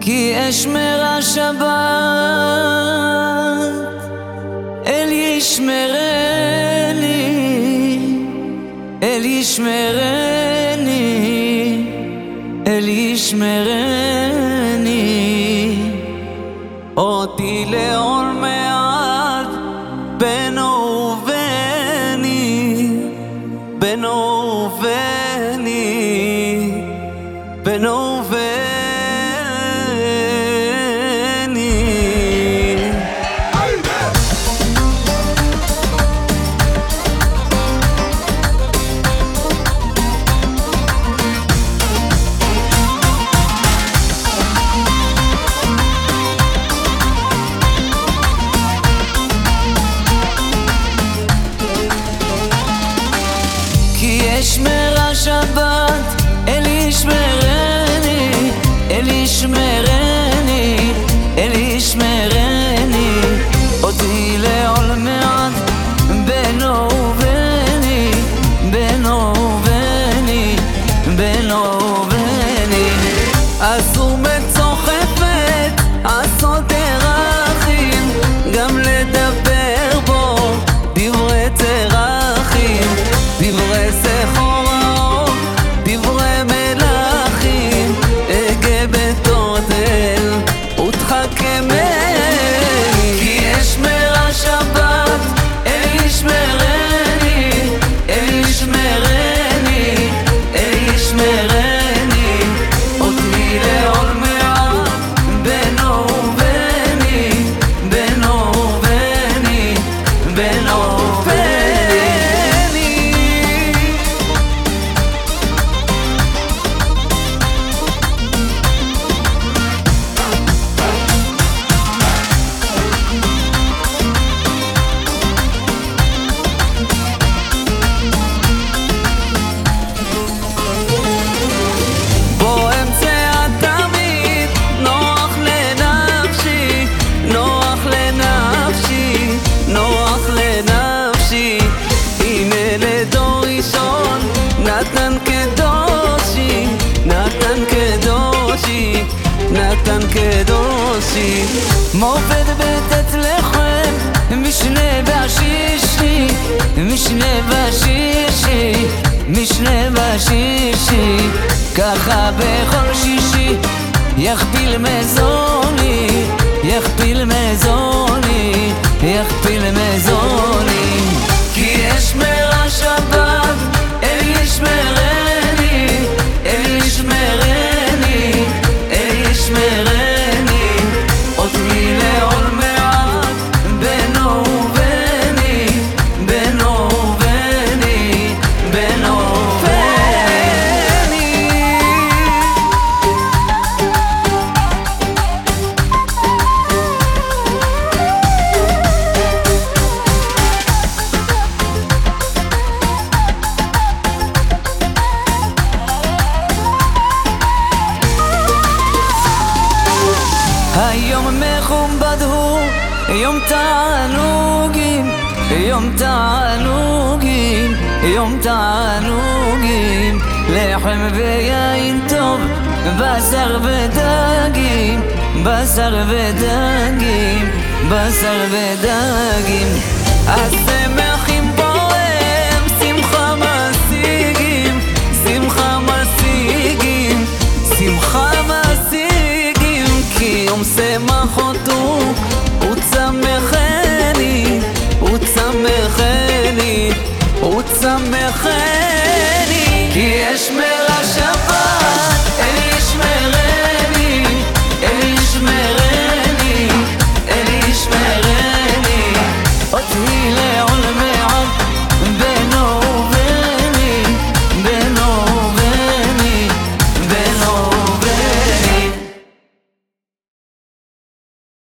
כי אשמרה שבת אל ישמרני אל ישמרני אל ישמרני. אותי לעול מעט בנו ובני בנו ובני בנו ובני כי שבת קדושי. מופת בית לחם, משנה והשישי, משנה והשישי, משנה והשישי. ככה בכל שישי יכפיל מזוני, יכפיל מזוני, היום מכובד הוא יום תענוגים, יום תענוגים, יום תענוגים, לחם ויין טוב, בשר ודגים, בשר ודגים, בשר ודגים. השמחים בועם, שמחה שמחה שמחה כי יום צמחני, כי יש מלאכה